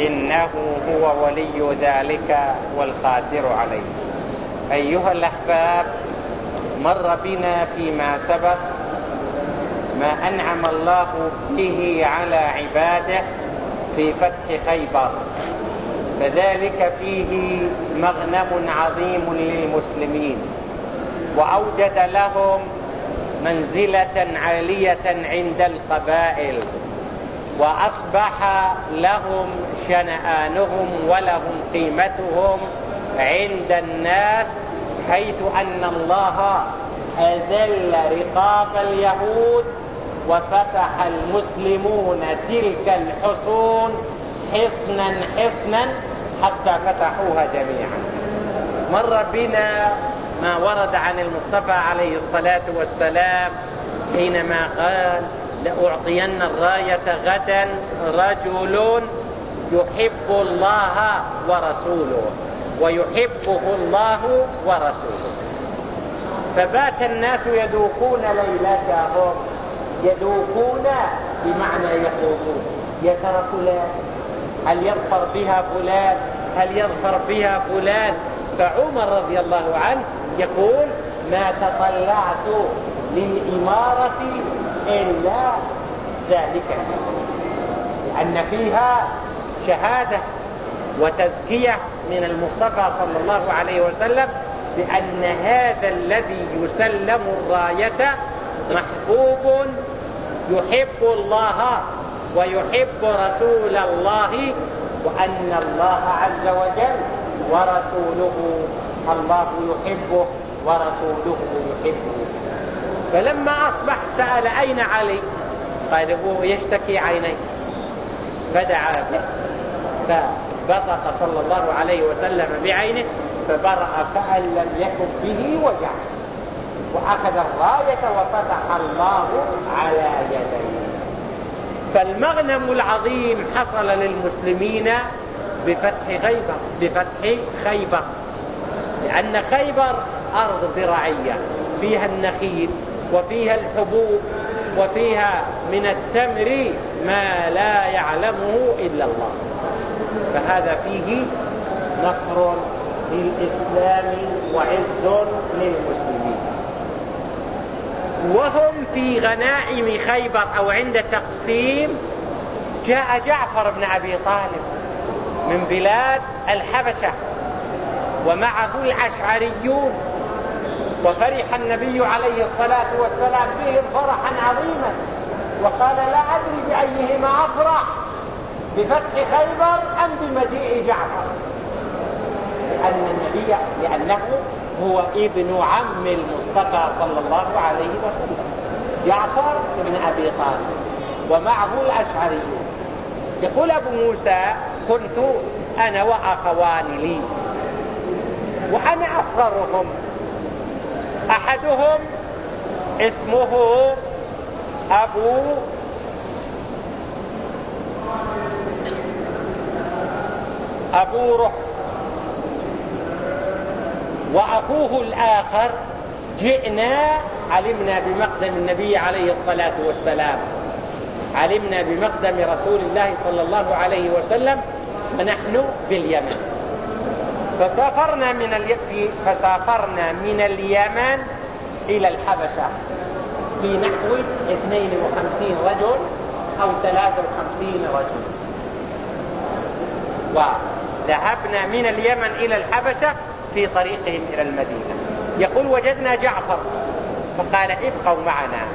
إنه هو ولي ذلك والقادر عليه. أيها الأحباب مر بنا فيما سبق ما أنعم الله به على عباده في فتح خيبر. فذلك فيه مغنم عظيم للمسلمين وأوجد لهم منزلة عالية عند القبائل وأصبح لهم شنآنهم ولهم قيمتهم عند الناس حيث أن الله أذل رقاب اليهود وفتح المسلمون تلك الحصون حصنا حصنا حتى فتحوها جميعا. مر بنا ما ورد عن المصطفى عليه الصلاة والسلام حينما قال لأعطين الراية غدا رجل يحب الله ورسوله ويحبه الله ورسوله. فبات الناس يذوقون ليلتهم يذوقون بمعنى يخوضون يا ترى فلان هل يظفر بها فلان؟ هل يظفر بها فلان؟ فعمر رضي الله عنه يقول ما تطلعت للإمارة إلا ذلك لأن فيها شهادة وتزكية من المصطفى صلى الله عليه وسلم بأن هذا الذي يسلم الراية محبوب يحب الله ويحب رسول الله وأن الله عز وجل ورسوله الله يحبه ورسوله يحبه. فلما أصبح سأل أين علي؟ قال هو يشتكي عينيه. فدعا به. فبصق صلى الله عليه وسلم بعينه فبرأ كأن لم يكن به وجع. وأخذ الراية وفتح الله على يديه. فالمغنم العظيم حصل للمسلمين بفتح خيبر بفتح خيبر. لأن خيبر أرض زراعية فيها النخيل وفيها الحبوب وفيها من التمر ما لا يعلمه إلا الله. فهذا فيه نصر للإسلام وعز للمسلمين. وهم في غنائم خيبر أو عند تقسيم جاء جعفر بن أبي طالب من بلاد الحبشة ومعه الأشعريون وفرح النبي عليه الصلاة والسلام بهم فرحا عظيما وقال لا أدري بأيهما أفرح. بفتح خيبر أم بمجيء جعفر. لأن النبي لأنه هو ابن عم المصطفى صلى الله عليه وسلم. جعفر بن أبي طالب. ومعه الأشعريون. يقول أبو موسى كنت أنا وأخوان لي. وأنا أصغرهم. أحدهم اسمه أبو أبو رح وأخوه الآخر جئنا علمنا بمقدم النبي عليه الصلاة والسلام. علمنا بمقدم رسول الله صلى الله عليه وسلم ونحن باليمن. فسافرنا من الي... فسافرنا من اليمن إلى الحبشة. في نحو 52 رجل أو 53 رجل. وذهبنا من اليمن إلى الحبشة في طريقهم إلى المدينة. يقول وجدنا جعفر. فقال ابقوا معنا.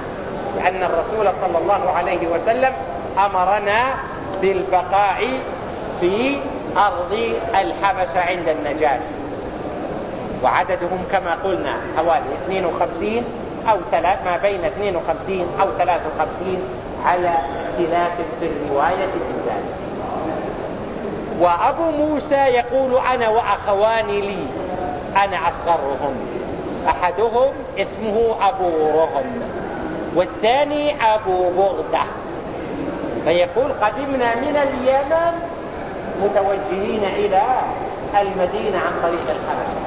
لأن الرسول صلى الله عليه وسلم أمرنا بالبقاء في أرض الحبشة عند النجاشي وعددهم كما قلنا حوالي 52 أو ثلاث ما بين 52 أو 53 على اختلاف في الرواية. وأبو موسى يقول أنا وأخوان لي أنا أصغرهم. أحدهم اسمه أبو رغم والثاني أبو بغدة. فيقول قدمنا من اليمن متوجهين إلى المدينة عن طريق الحبشة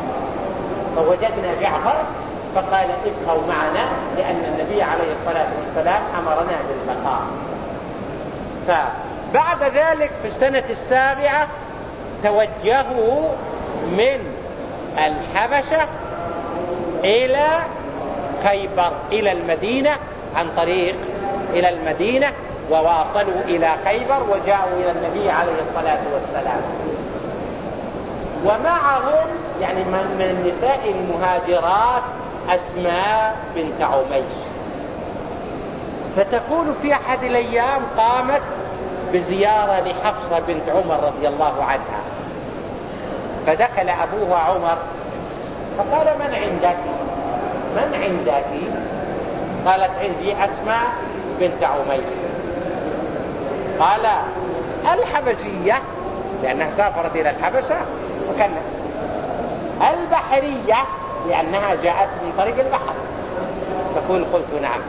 فوجدنا جعفر فقال ابقوا معنا لأن النبي عليه الصلاة والسلام أمرنا بالبقاء. فبعد ذلك في السنة السابعة توجهوا من الحبشة إلى خيبر إلى المدينة عن طريق إلى المدينة وواصلوا إلى خيبر وجاءوا إلى النبي عليه الصلاة والسلام. ومعهم يعني من النساء المهاجرات أسماء بنت عميس. فتقول في أحد الأيام قامت بزيارة لحفصة بنت عمر رضي الله عنها. فدخل أبوها عمر فقال من عندك؟ من عندك؟ قالت عندي أسماء بنت عميس قال الحبشية. لأنها سافرت إلى الحبشة وكان البحرية. لأنها جاءت من طريق البحر. تقول قلت نعم.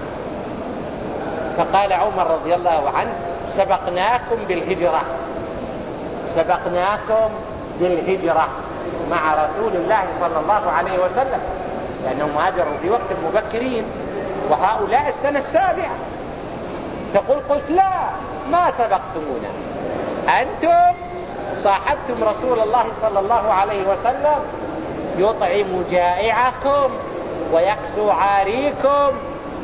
فقال عمر رضي الله عنه سبقناكم بالهجرة. سبقناكم بالهجرة مع رسول الله صلى الله عليه وسلم. لأنهم هاجروا في وقت مبكرين وهؤلاء السنة السابعة. تقول قلت لا ما سبقتمونا. أنتم صاحبتم رسول الله صلى الله عليه وسلم. يطعم جائعكم ويكسو عاريكم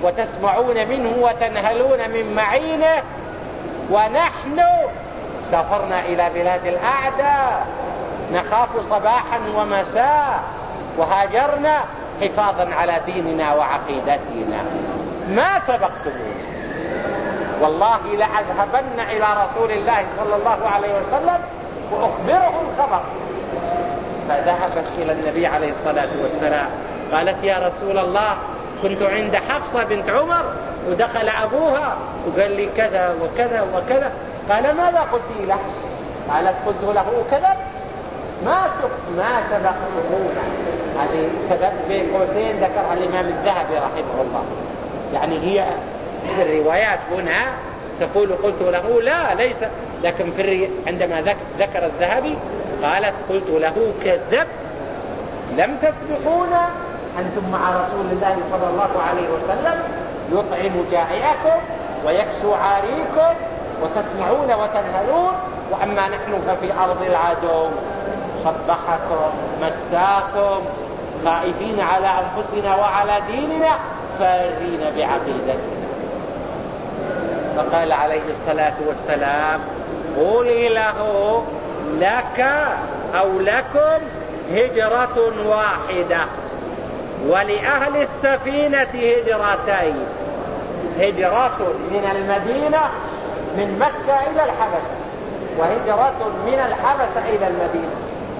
وتسمعون منه وتنهلون من معينه. ونحن سافرنا إلى بلاد الأعداء. نخاف صباحا ومساء وهاجرنا حفاظا على ديننا وعقيدتنا. ما سبقتمونا والله لأذهبن إلى رسول الله صلى الله عليه وسلم وأخبره الخبر. فذهبت إلى النبي عليه الصلاة والسلام. قالت يا رسول الله كنت عند حفصة بنت عمر ودخل أبوها. وقال لي كذا وكذا وكذا. قال ماذا قلت له؟ قالت قلت له كذب ما سبق ما سبقتمونا هذه كذب بين قوسين ذكرها الإمام الذهبي رحمه الله. يعني هي في الروايات هنا تقول قلت له لا ليس. لكن في. عندما ذكر الذهبي قالت قلت له كذب. لم تسبقونا. أنتم مع رسول الله صلى الله عليه وسلم يطعم جائعكم ويكسو عاريكم وتسمعون وتنهلون. وأما نحن ففي أرض العدو صبحكم مساكم خائفين على أنفسنا وعلى ديننا فارين بعقيدتنا. فقال عليه الصلاة والسلام قولي له لك أو لكم هجرة واحدة ولأهل السفينة هجرتين. هجرة من المدينة من مكة إلى الحبشة. وهجرة من الحبشة إلى المدينة.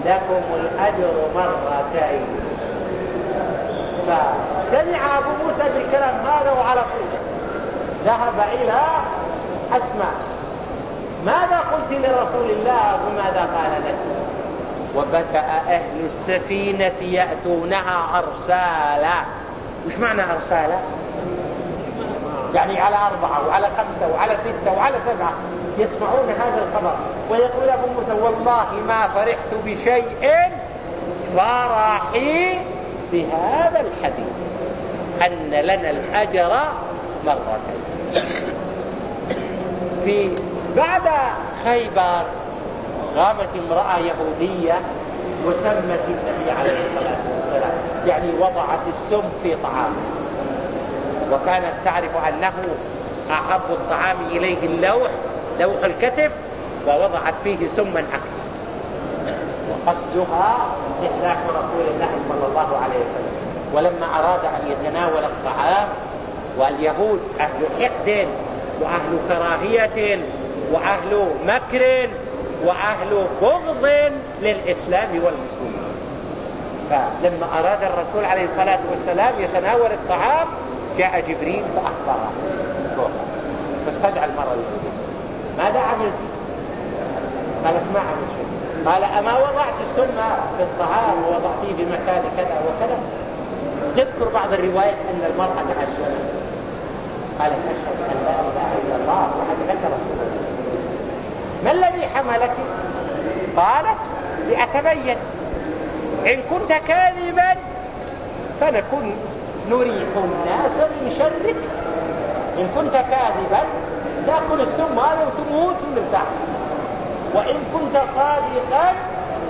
لكم الأجر مرتين. فسمع أبو موسى بالكلام هذا وعلى طول. ذهب إلى أسماء. ماذا قلت لرسول الله وماذا قال لك وبكأ أهل السفينة يأتونها أرسالا. وش معنى أرسالا؟ يعني على أربعة وعلى خمسة وعلى ستة وعلى سبعة يسمعون هذا الخبر ويقول أبو موسى والله ما فرحت بشيء فرحي بهذا الحديث أن لنا الأجر مرتين. في بعد خيبر قامت امرأة يهودية وسمت النبي عليه الصلاة والسلام يعني وضعت السم في طعامه. وكانت تعرف أنه أحب الطعام إليه اللوح لوح الكتف ووضعت فيه سما أكثر. وقصدها إهلاك رسول الله صلى الله عليه وسلم. ولما أراد أن يتناول الطعام واليهود أهل حقد وأهل كراهية وأهل مكر وأهل بغض للإسلام والمسلمين. فلما أراد الرسول عليه الصلاة والسلام يتناول الطعام جاء جبريل فأخبره. فاستدعى الأولى ماذا عملت قالت ما عمل شيء. قال أما وضعت السم في الطعام ووضعتيه في مكان كذا وكذا؟ تذكر بعض الروايات أن المرأة تعشرت قالت أشهد أن لا إله إلا الله وأنك رسول الله. ما الذي حملك؟ قالت لأتبين. إن كنت كاذبا فنكون نريح الناس من شرك. إن كنت كاذبا تأكل السم هذا وتموت ونرتاح وإن كنت صادقا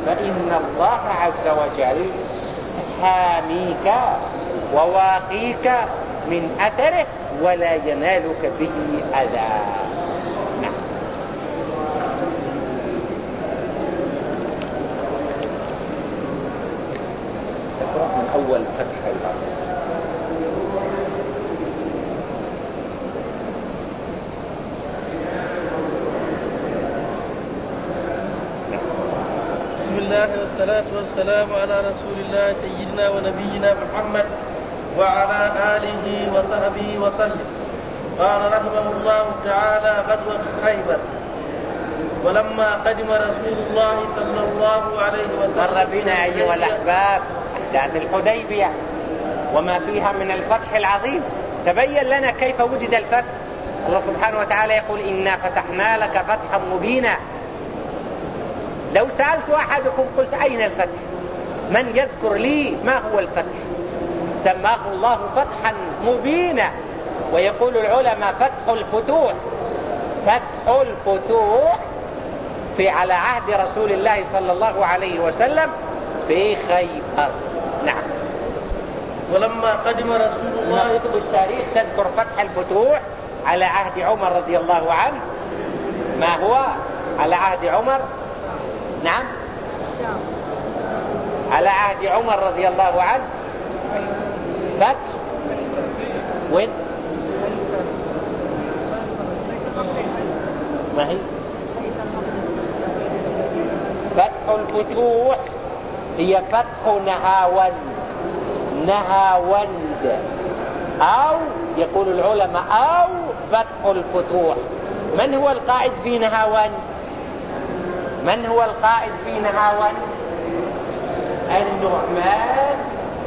فإن الله عز وجل حاميك وواقيك من أثره ولا ينالك به أذى نعم من أول فتح الباب الله والصلاة والسلام على رسول الله سيدنا ونبينا محمد وعلى آله وصحبه وسلم. قال رحمه الله تعالى غزوة خيبر. ولما قدم رسول الله صلى الله عليه وسلم مر بنا أيها الأحباب أحداث الحديبية وما فيها من الفتح العظيم. تبين لنا كيف وجد الفتح. الله سبحانه وتعالى يقول إنا فتحنا لك فتحا مبينا. لو سألت أحدكم قلت أين الفتح؟ من يذكر لي ما هو الفتح؟ سماه الله فتحا مبينا. ويقول العلماء فتح الفتوح. فتح الفتوح في على عهد رسول الله صلى الله عليه وسلم في خيبر. نعم. ولما قدم رسول الله كتب التاريخ تذكر فتح الفتوح على عهد عمر رضي الله عنه. ما هو؟ على عهد عمر نعم. على عهد عمر رضي الله عنه. فتح وين؟ ما هي؟ فتح الفتوح. هي فتح نهاوند. نهاوند. أو يقول العلماء أو فتح الفتوح. من هو القائد في نهاوند؟ من هو القائد في نهاون النعمان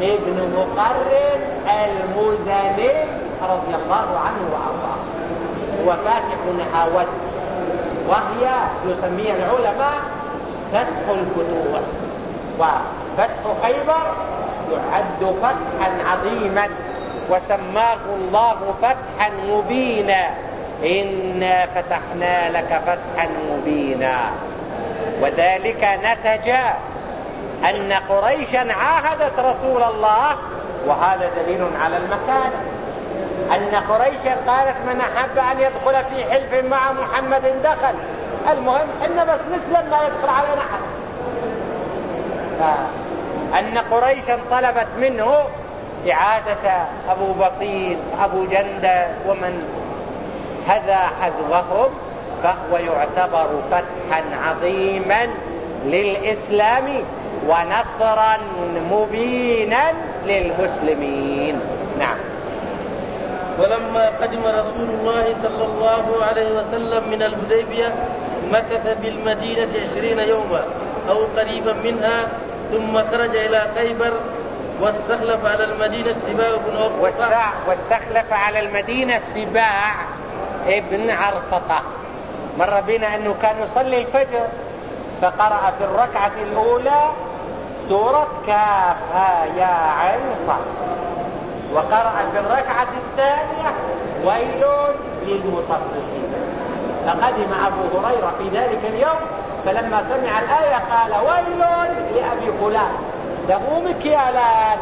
ابن مقرن المزني رضي الله عنه وأرضاه. هو فاتح نهاون وهي يسميها العلماء فتح الفتوح. وفتح خيبر يعد فتحا عظيما وسماه الله فتحا مبينا. إنا فتحنا لك فتحا مبينا. وذلك نتج أن قريشا عاهدت رسول الله وهذا دليل على المكان. أن قريشا قالت من أحب أن يدخل في حلف مع محمد دخل. المهم إن بس نسلم لا يدخل علينا أحد. أن قريشا طلبت منه إعادة أبو بصير أبو جندة ومن هذا حذوهم. فهو يعتبر فتحا عظيما للإسلام ونصرا مبينا للمسلمين. نعم. ولما قدم رسول الله صلى الله عليه وسلم من الهديبية مكث بالمدينة عشرين يوما أو قريبا منها ثم خرج إلى خيبر واستخلف على المدينة سباع بن واستخلف على المدينة سباع ابن عرفطة مر بنا أنه كان يصلي الفجر فقرأ في الركعة الأولى سورة كاف يا عين صاد وقرأ في الركعة الثانية ويل للمطففين. فقدم أبو هريرة في ذلك اليوم فلما سمع الآية قال ويل لأبي فلان. له مكيالان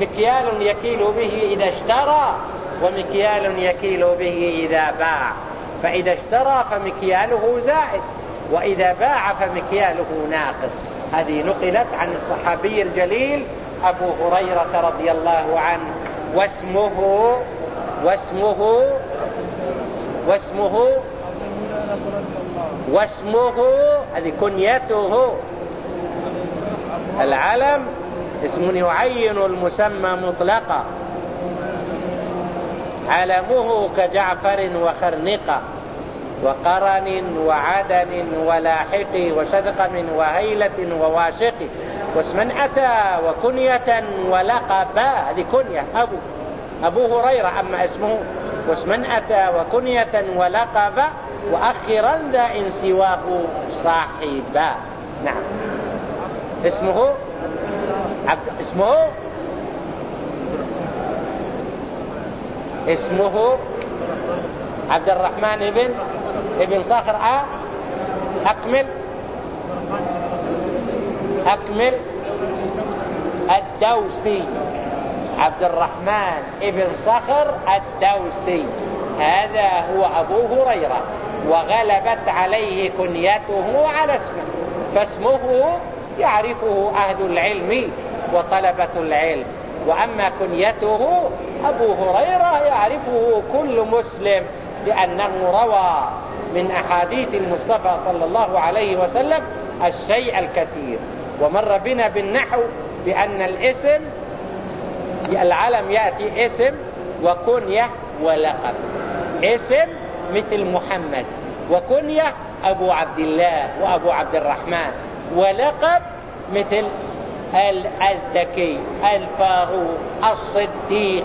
مكيال يكيل به إذا اشترى ومكيال يكيل به إذا باع. فإذا اشترى فمكياله زائد وإذا باع فمكياله ناقص. هذه نقلت عن الصحابي الجليل أبو هريرة رضي الله عنه واسمه واسمه واسمه واسمه هذه كنيته. العلم اسم يعين المسمى مطلقا. علمه كجعفر وخرنقة وقرن وعدن ولاحق وشذقم وهيلة وواشق. واسما أتى وكنية ولقبا. هذه كنية أبو أبو هريرة أما اسمه. واسما أتى وكنية ولقبا. وأخرا ذا إن سواه صاحبا. نعم. اسمه؟ عبد اسمه؟ اسمه عبد الرحمن بن ابن صخر آه أكمل. أكمل. الدوسي. عبد الرحمن ابن صخر الدوسي. هذا هو أبو هريرة. وغلبت عليه كنيته على اسمه. فاسمه يعرفه أهل العلم وطلبة العلم. وأما كنيته أبو هريرة يعرفه كل مسلم لأنه روى من أحاديث المصطفى صلى الله عليه وسلم الشيء الكثير. ومر بنا بالنحو بأن الاسم العلم يأتي اسم وكنية ولقب. اسم مثل محمد وكنية أبو عبد الله وأبو عبد الرحمن ولقب مثل الذكي الفاروق الصديق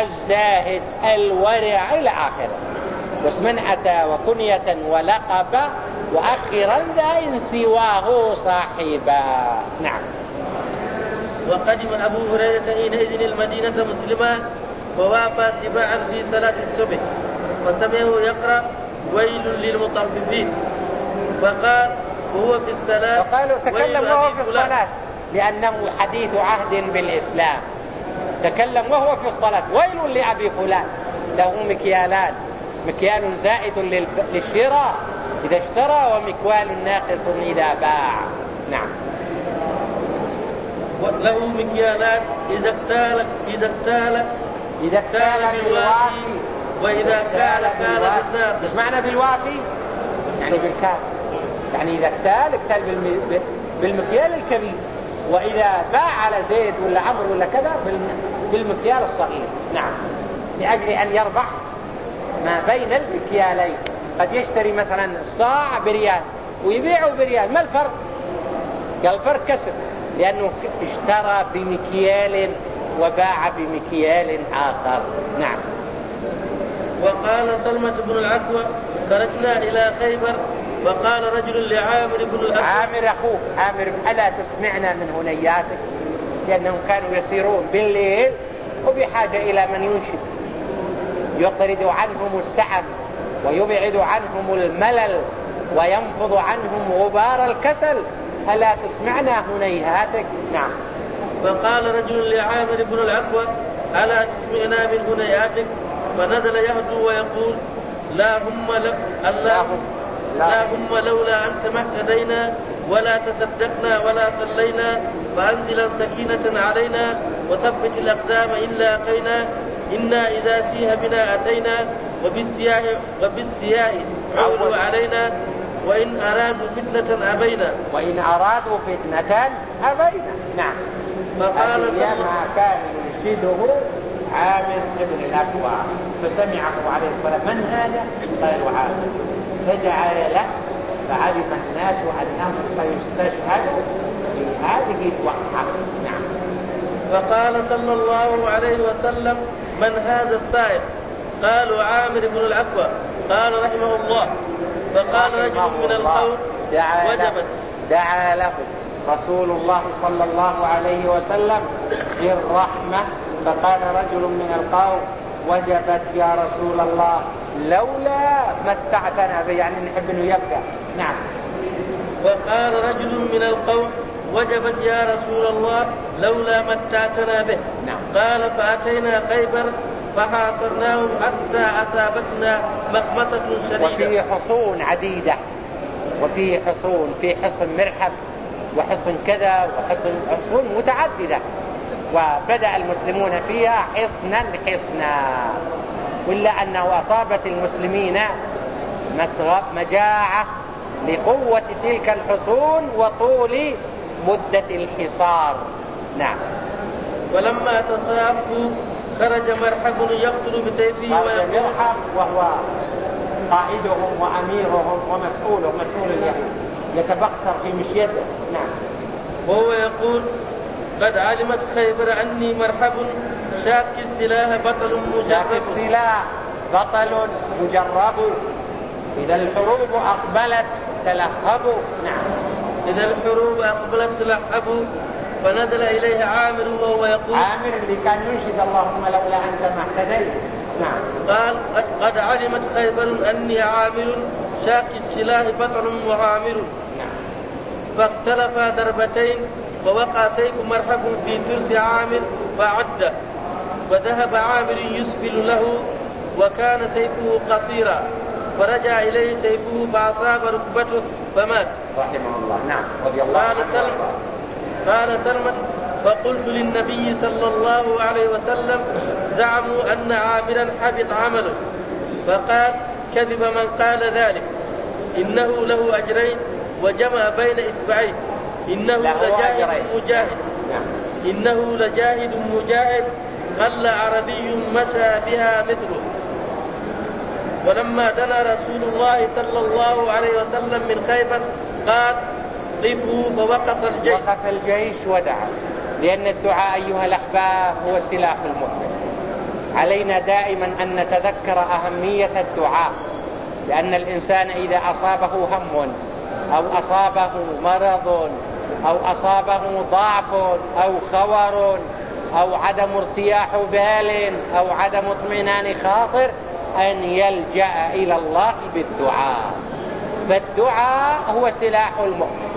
الزاهد الورع إلى آخره. واسما أتى وكنية ولقب وأخرا ذا سواه صاحبا. نعم. وقدم أبو هريرة حينئذ المدينة مسلما ووافى سباعا في صلاة الصبح وسمعه يقرأ ويل للمطففين فقال وهو في الصلاة وقالوا تكلم وهو في الصلاة لأنه حديث عهد بالإسلام. تكلم وهو في الصلاة ويل لأبي فلان. له مكيالات. مكيال زائد للشراء إذا اشترى ومكوال ناقص إذا باع. نعم. له مكيالات إذا اكتال إذا اكتال إذا اكتال بالوافي. وإذا كال كال بالناقص مش معنى بالوافي؟ يعني بالكاف. يعني إذا اكتال اكتال بالمكيال الكبير. وإذا باع على زيد ولا عمرو ولا كذا بالمكيال الصغير. نعم. لأجل أن يربح ما بين المكيالين قد يشتري مثلا صاع بريال ويبيعه بريال. ما الفرق؟ قال الفرق كسر لأنه اشترى بمكيال وباع بمكيال آخر. نعم. وقال سلمة بن العكوى خرجنا إلى خيبر. وقال رجل لعامر بن الأسود عامر أخوه. عامر ألا تسمعنا من هنياتك؟ لأنهم كانوا يسيرون بالليل وبحاجة إلى من ينشد. يطرد عنهم السعم ويبعد عنهم الملل وينفض عنهم غبار الكسل. ألا تسمعنا هنيهاتك نعم. فقال رجل لعامر بن العكوى ألا تسمعنا من هنيهاتك فنزل يهدو ويقول لا هم لا اللهم اللهم لولا أنت ما اهتدينا ولا تصدقنا ولا صلينا فأنزلا سكينة علينا وثبت الأقدام إن لاقينا إنا إذا سيه بنا أتينا وبالسياح وبالسياح عودوا علينا وإن أرادوا فتنة أبينا. وإن أرادوا فتنة أبينا. نعم. فقال ما كان يرشده عامر بن الأكوى فسمعه عليه الصلاة من هذا؟ قالوا عامر فجعل له فعلم الناس أنه سيستشهد في هذه الوقعة نعم. فقال صلى الله عليه وسلم من هذا السائق؟ قالوا عامر بن الأكوى قال رحمه الله. فقال رجل من القوم وجبت دعا له رسول الله صلى الله عليه وسلم بالرحمة فقال رجل من القوم وجبت يا رسول الله لولا متعتنا به. يعني نحب إنه يبقى نعم. وقال رجل من القوم وجبت يا رسول الله لولا متعتنا به. نعم. قال فأتينا خيبر فحاصرناهم حتى أصابتنا مخمصة شديدة. وفيه حصون عديدة. وفيه حصون في حصن مرحب وحصن كذا وحصن حصون متعددة. وبدأ المسلمون فيها حصنا حصنا ولا أنه أصابت المسلمين مجاعة لقوة تلك الحصون وطول مدة الحصار. نعم. ولما تصافوا خرج مرحب يقتل بسيفه ويقول مرحب وهو قائدهم وأميرهم ومسؤولهم مسؤول اليهود. يتبختر في مشيته. نعم. وهو يقول قد علمت خيبر أني مرحب شاك السلاح بطل مجرب. شاك السلاح بطل مجرب. إذا الحروب أقبلت تلهبوا نعم. إذا الحروب أقبلت تلهبوا فنزل إليه عامر وهو يقول عامر اللي كان ينشد اللهم لولا أنت ما اهتديت. نعم. قال قد, علمت خيبر أني عامر شاك السلاح بطل وعامر. نعم. فاختلفا ضربتين فوقع سيف مرحب في ترس عامر فعد وذهب عامر يسفل له وكان سيفه قصيرا. فرجع إليه سيفه فأصاب ركبته فمات. رحمه الله. نعم. رضي الله قال سلمى قال سلمى فقلت للنبي صلى الله عليه وسلم زعموا أن عامرا حبط عمله. فقال كذب من قال ذلك. إنه له أجرين وجمع بين إصبعيه إنه لجاهد مجاهد. نعم. إنه لجاهد مجاهد قل عربي مشى بها مثله. ولما دنا رسول الله صلى الله عليه وسلم من خيبر قال قفوا فوقف الجيش. وقف الجيش ودعا لأن الدعاء أيها الأحباب هو سلاح المؤمن. علينا دائما أن نتذكر أهمية الدعاء لأن الإنسان إذا أصابه هم أو أصابه مرض أو أصابه ضعف أو خور أو عدم ارتياح بال أو عدم اطمئنان خاطر أن يلجأ إلى الله بالدعاء. فالدعاء هو سلاح المؤمن.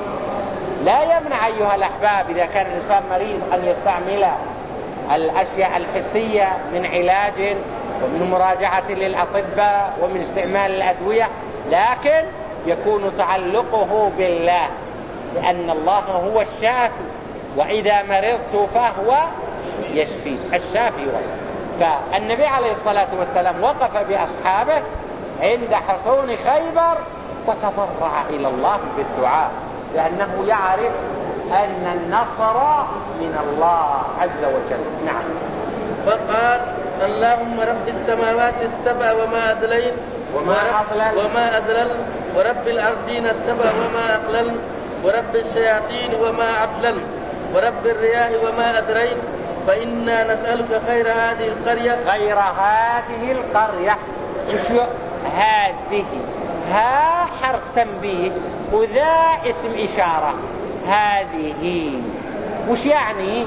لا يمنع أيها الأحباب إذا كان الإنسان مريض أن يستعمل الأشياء الحسية من علاج ومن مراجعة للأطباء ومن استعمال الأدوية لكن يكون تعلقه بالله لأن الله هو الشافي وإذا مرضت فهو يشفي. الشافي والله فالنبي عليه الصلاة والسلام وقف بأصحابه عند حصون خيبر وتضرع إلى الله بالدعاء لأنه يعرف أن النصر من الله عز وجل. نعم. فقال اللهم رب السماوات السبع وما أذلين وما أضلل. وما أذلل ورب الأرضين السبع وما أقلل ورب الشياطين وما أضلل ورب الرياح وما أدرين فإنا نسألك خير هذه القرية. خير هذه القرية. شو هذه. ها حرف تنبيه وذا اسم إشارة. هذه. وش يعني؟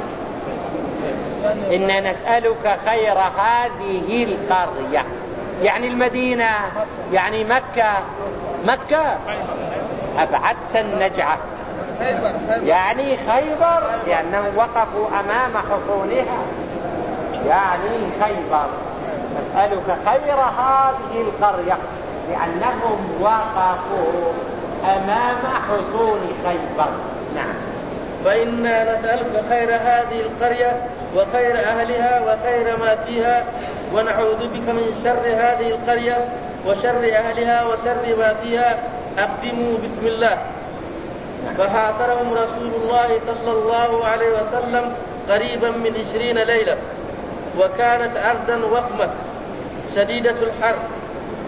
إن نسألك خير هذه القرية. يعني المدينة يعني مكة. مكة. أبعدت النجعة. يعني خيبر لأنهم وقفوا أمام حصونها. يعني خيبر. نسألك خير هذه القرية لأنهم وقفوا أمام حصون خيبر. نعم. فإنا نسألك خير هذه القرية وخير أهلها وخير ما فيها ونعوذ بك من شر هذه القرية وشر أهلها وشر ما فيها أقدموا بسم الله. فحاصرهم رسول الله صلى الله عليه وسلم قريبا من عشرين ليلة وكانت أرضا وخمة شديدة الحر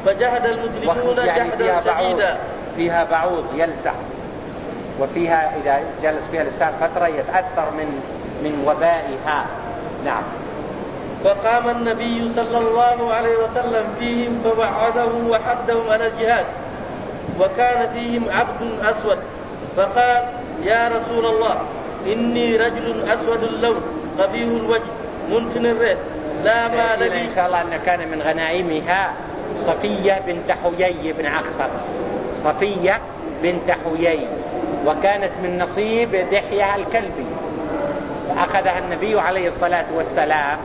فجهد المسلمون يعني جهدا شديدا. فيها بعوض يلسع وفيها إذا جلس فيها الإنسان فترة يتأثر من من وبائها. نعم. فقام النبي صلى الله عليه وسلم فيهم فوعدهم وحدهم على الجهاد وكان فيهم عبد أسود. فقال يا رسول الله إني رجل أسود اللون قبيح الوجه منتن الريح لا مال لي. إن شاء الله أن كان من غنائمها صفية بنت حيي بن عخبر صفية بنت حيي وكانت من نصيب دحية الكلبي. فأخذها النبي عليه الصلاة والسلام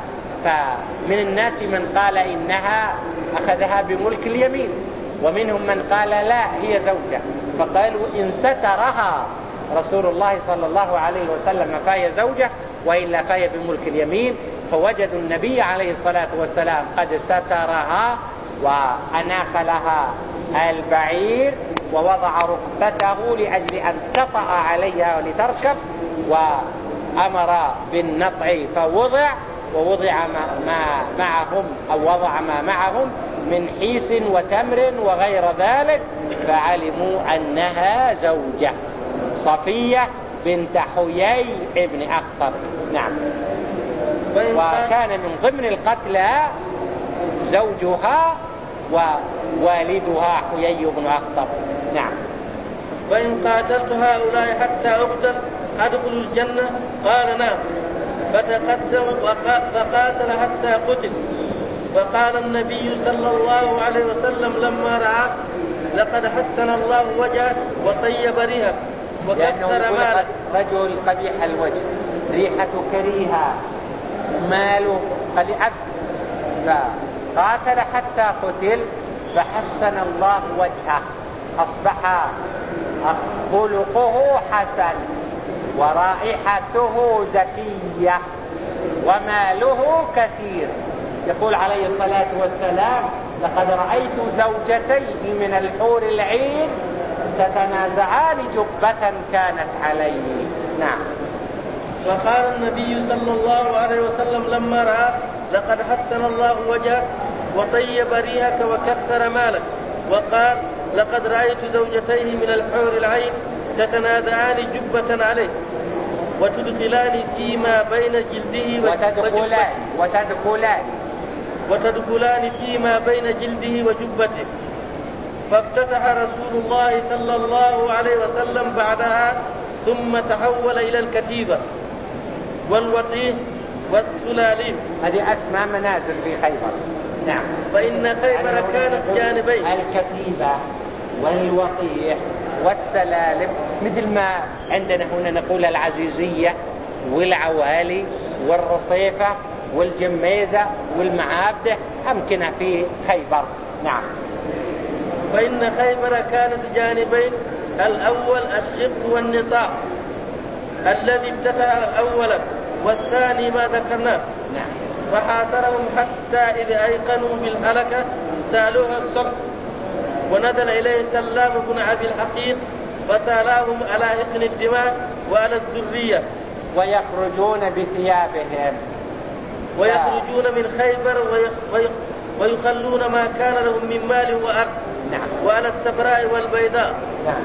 فمن الناس من قال إنها أخذها بملك اليمين ومنهم من قال لا هي زوجة. فقالوا إن سترها رسول الله صلى الله عليه وسلم فهي زوجة وإلا فهي بملك اليمين فوجدوا النبي عليه الصلاة والسلام قد سترها وأناخ لها البعير ووضع ركبته لأجل أن تطأ عليها ولتركب وأمر بالنطع فوضع ووضع ما معهم أو وضع ما معهم من حيس وتمر وغير ذلك فعلموا أنها زوجة. صفية بنت حيي ابن أخطر. نعم. وكان من ضمن القتلى زوجها ووالدها حيي بن أخطر. نعم. وإن قاتلت هؤلاء حتى أقتل أدخل الجنة؟ قال نعم. فتقدم فقاتل حتى قتل. وقال النبي صلى الله عليه وسلم لما رأى لقد حسن الله وجهه وطيب ريحه وكثر ماله. رجل قبيح الوجه ريحة كريهة ماله قد فقاتل حتى قتل فحسن الله وجهه أصبح خلقه حسن ورائحته زكية وماله كثير. يقول عليه الصلاة والسلام لقد رأيت زوجتيه من الحور العين تتنازعان جبة كانت عليه نعم. وقال النبي صلى الله عليه وسلم لما رأى لقد حسن الله وجهك وطيب ريحك وكثر مالك. وقال لقد رأيت زوجتين من الحور العين تتنازعان جبة عليه وتدخلان فيما بين جلده وتدخلان وتدخلان. وتدخلان فيما بين جلده وجبته. فافتتح رسول الله صلى الله عليه وسلم بعدها ثم تحول إلى الكتيبة والوطيه والسلاليم. هذه أسماء منازل في خيبر. نعم. فإن خيبر كانت جانبين. الكتيبة والوطيح والسلالم مثل ما عندنا هنا نقول العزيزية والعوالي والرصيفة والجميزة والمعابدة أمكنة في خيبر. نعم. فإن خيبر كانت جانبين الأول الشق والنطاق الذي ابتدأ أولا والثاني ما ذكرناه. نعم. فحاصرهم حتى إذا أيقنوا بالهلكة سألوها الصلح ونزل إليه سلام بن أبي الحقيق فسألاهم على إقن الدماء وعلى الذرية؟ ويخرجون بثيابهم. ويخرجون من خيبر ويخلون ما كان لهم من مال وأرض. نعم. وعلى السبراء والبيضاء. نعم.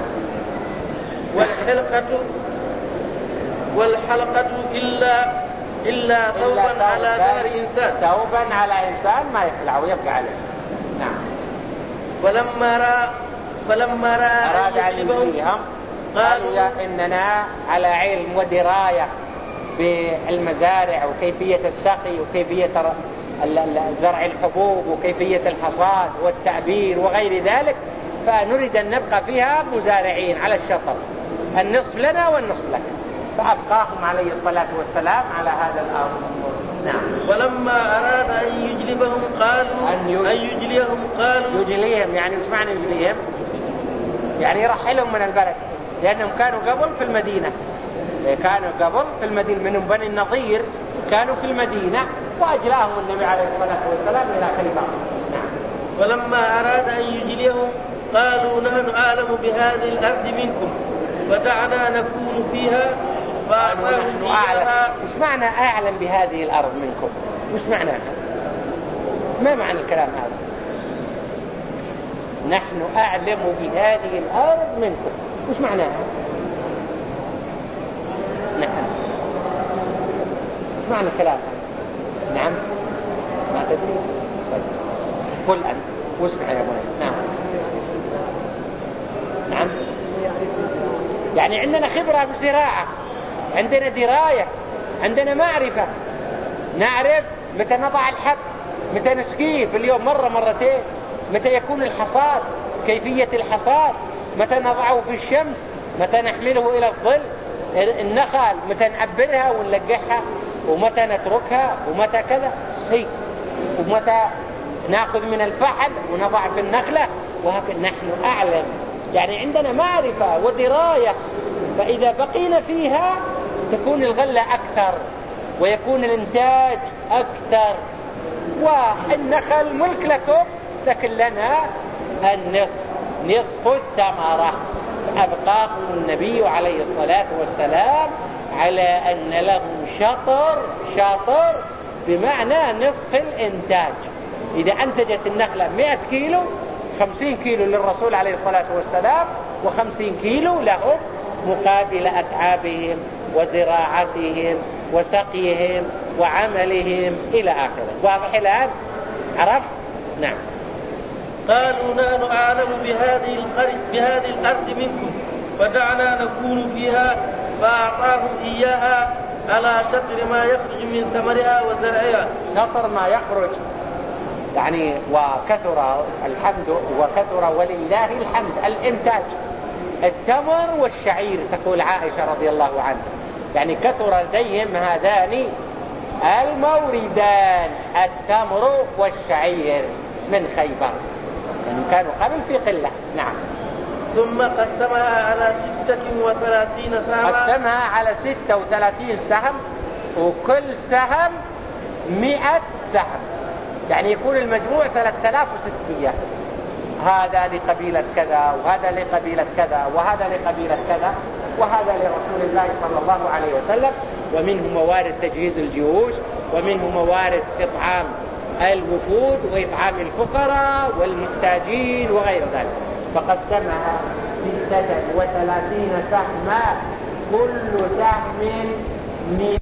والحلقة والحلقة إلا إلا ثوبا على ظهر إنسان. ثوبا على إنسان ما يخلع ويبقى عليه. نعم. ولما رأى فلما رأى أراد أن قالوا إننا على علم ودراية. بالمزارع وكيفية السقي وكيفية زرع الحبوب وكيفية الحصاد والتعبير وغير ذلك فنريد أن نبقى فيها مزارعين على الشطر. النصف لنا والنصف لك. فأبقاهم عليه الصلاة والسلام على هذا الأمر. نعم. ولما أراد أن يجلبهم قالوا أن, أن يجليهم قالوا يجليهم يعني إيش معنى يجليهم. يعني يرحلهم من البلد لأنهم كانوا قبل في المدينة. كانوا قبل في المدينة منهم بني النظير كانوا في المدينة وأجلاهم النبي عليه الصلاة والسلام إلى خيبر نعم ولما أراد أن يجليهم قالوا نحن أعلم بهذه الأرض منكم فدعنا نكون فيها أعلم. وش معنى أعلم بهذه الأرض منكم؟ وش معنى؟ ما معنى الكلام هذا؟ نحن أعلم بهذه الأرض منكم. وش معناها؟ نعم معنى الكلام. نعم. ما تدري؟ طيب. قل أنت. واسمع يا بني نعم. نعم. يعني عندنا خبرة بالزراعة عندنا دراية. عندنا معرفة. نعرف متى نضع الحب متى نسقيه في اليوم مرة مرتين متى يكون الحصاد كيفية الحصاد متى نضعه في الشمس متى نحمله إلى الظل. النخل متى نعبرها ونلقحها ومتى نتركها ومتى كذا. هي ومتى ناخذ من الفحل ونضع في النخلة وهكذا. نحن أعلم. يعني عندنا معرفة ودراية. فإذا بقينا فيها تكون الغلة أكثر ويكون الإنتاج أكثر. والنخل ملك لكم لكن لنا النصف. نصف الثمرة. أبقاكم النبي عليه الصلاة والسلام على أن له شطر شطر بمعنى نصف الإنتاج. إذا أنتجت النخلة 100 كيلو 50 كيلو للرسول عليه الصلاة والسلام و50 كيلو لهم مقابل أتعابهم وزراعتهم وسقيهم وعملهم إلى آخره. واضح الآن؟ عرفت؟ نعم. قالوا نحن أعلم بهذه القرية بهذه الأرض منكم فدعنا نكون فيها فأعطاهم إياها على شطر ما يخرج من ثمرها وزرعها. شطر ما يخرج. يعني وكثر الحمد وكثر ولله الحمد. الإنتاج. التمر والشعير تقول عائشة رضي الله عنها. يعني كثر لديهم هذان الموردان التمر والشعير من خيبر. يعني كانوا قبل في قلة. نعم. ثم قسمها على ستة وثلاثين سهما. قسمها على ستة وثلاثين سهم وكل سهم مئة سهم. يعني يكون المجموع 3600 هذا لقبيلة كذا وهذا لقبيلة كذا وهذا لقبيلة كذا وهذا لرسول الله صلى الله عليه وسلم. ومنه موارد تجهيز الجيوش ومنه موارد إطعام الوفود وإطعام الفقراء والمحتاجين وغير ذلك. فقسمها ستة وثلاثين سهما كل سهم